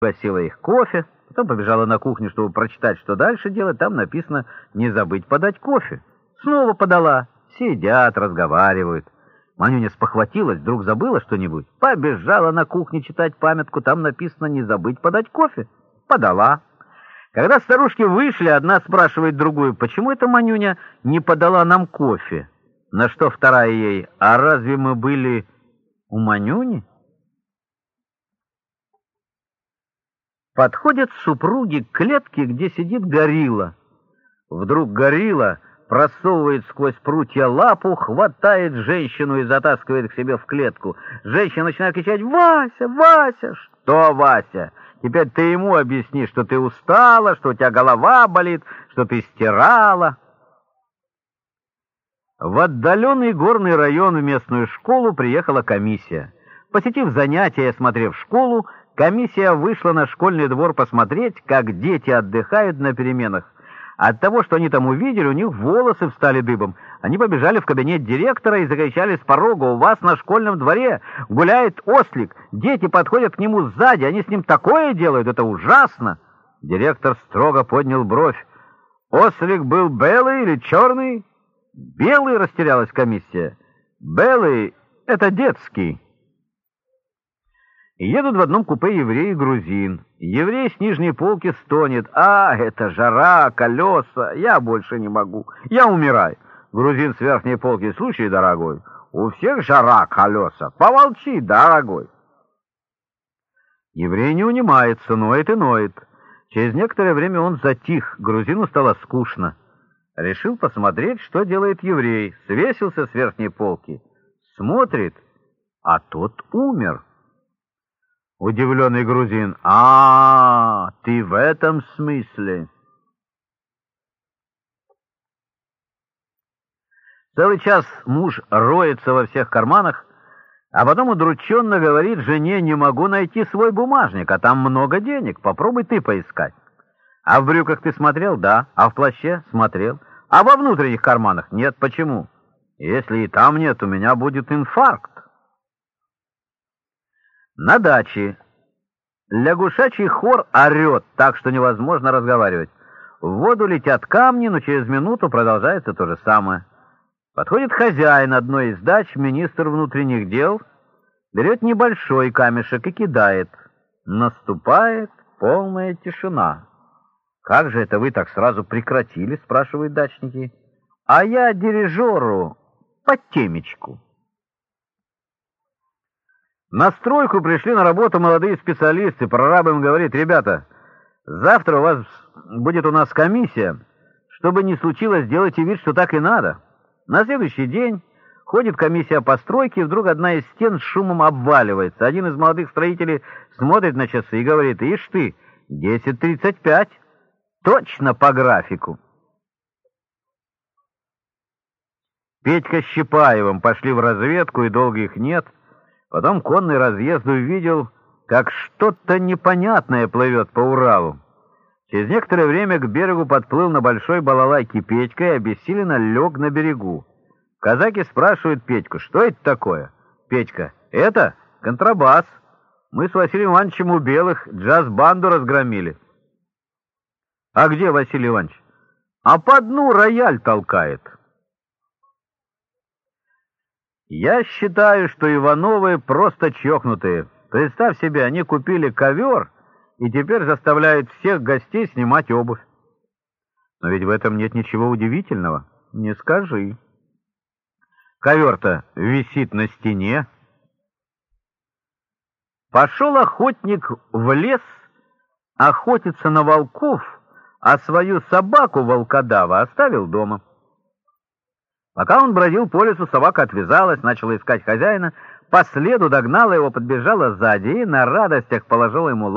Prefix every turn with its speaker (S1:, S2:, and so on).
S1: Угостила их кофе, потом побежала на кухню, чтобы прочитать, что дальше делать. Там написано «не забыть подать кофе». Снова подала. Сидят, разговаривают. Манюня спохватилась, вдруг забыла что-нибудь. Побежала на кухню читать памятку, там написано «не забыть подать кофе». Подала. Когда старушки вышли, одна спрашивает другую, почему эта Манюня не подала нам кофе? На что вторая ей, а разве мы были у Манюни? Подходят супруги к клетке, где сидит горилла. Вдруг горилла просовывает сквозь прутья лапу, хватает женщину и затаскивает к себе в клетку. Женщина начинает кричать «Вася! Вася!» «Что, Вася? Теперь ты ему объясни, что ты устала, что у тебя голова болит, что ты стирала». В отдаленный горный район в местную школу приехала комиссия. Посетив занятия и осмотрев школу, Комиссия вышла на школьный двор посмотреть, как дети отдыхают на переменах. От того, что они там увидели, у них волосы встали дыбом. Они побежали в кабинет директора и закричали с порога, «У вас на школьном дворе гуляет ослик! Дети подходят к нему сзади, они с ним такое делают, это ужасно!» Директор строго поднял бровь. «Ослик был белый или черный?» «Белый», — растерялась комиссия. «Белый — это детский». Едут в одном купе еврей и грузин. Еврей с нижней полки стонет. «А, это жара, колеса, я больше не могу, я умираю». Грузин с верхней полки, «Слушай, дорогой, у всех жара, колеса, помолчи, дорогой». Еврей не унимается, ноет и ноет. Через некоторое время он затих, грузину стало скучно. Решил посмотреть, что делает еврей. Свесился с верхней полки. Смотрит, а тот умер. Удивленный грузин. «А, ты в этом смысле?» Целый час муж роется во всех карманах, а потом удрученно говорит жене, «Не могу найти свой бумажник, а там много денег, попробуй ты поискать». «А в брюках ты смотрел?» «Да». «А в плаще?» «Смотрел». «А во внутренних карманах?» «Нет». «Почему?» «Если и там нет, у меня будет инфаркт». На даче лягушачий хор орет так, что невозможно разговаривать. В воду летят камни, но через минуту продолжается то же самое. Подходит хозяин одной из дач, министр внутренних дел, берет небольшой камешек и кидает. Наступает полная тишина. «Как же это вы так сразу прекратили?» — спрашивают дачники. «А я дирижеру по темечку». На стройку пришли на работу молодые специалисты. Прораб им говорит, ребята, завтра у вас будет у нас комиссия. Чтобы не случилось, делайте вид, что так и надо. На следующий день ходит комиссия по стройке, и вдруг одна из стен с шумом обваливается. Один из молодых строителей смотрит на часы и говорит, ишь ты, 10.35, точно по графику. Петька с Щипаевым пошли в разведку, и долго их нет — Потом конный разъезд увидел, как что-то непонятное плывет по Уралу. Через некоторое время к берегу подплыл на большой балалайке Петька и обессиленно лег на берегу. Казаки спрашивают Петьку, что это такое? Петька, это контрабас. Мы с Василием Ивановичем у белых джаз-банду разгромили. А где Василий Иванович? А по дну рояль толкает. Я считаю, что Ивановы просто чокнутые. Представь себе, они купили ковер и теперь заставляют всех гостей снимать обувь. Но ведь в этом нет ничего удивительного. Не скажи. Ковер-то висит на стене. Пошел охотник в лес охотиться на волков, а свою собаку волкодава оставил дома. Пока он бродил по лесу, собака отвязалась, начала искать хозяина, по следу догнала его, подбежала сзади и на радостях положила ему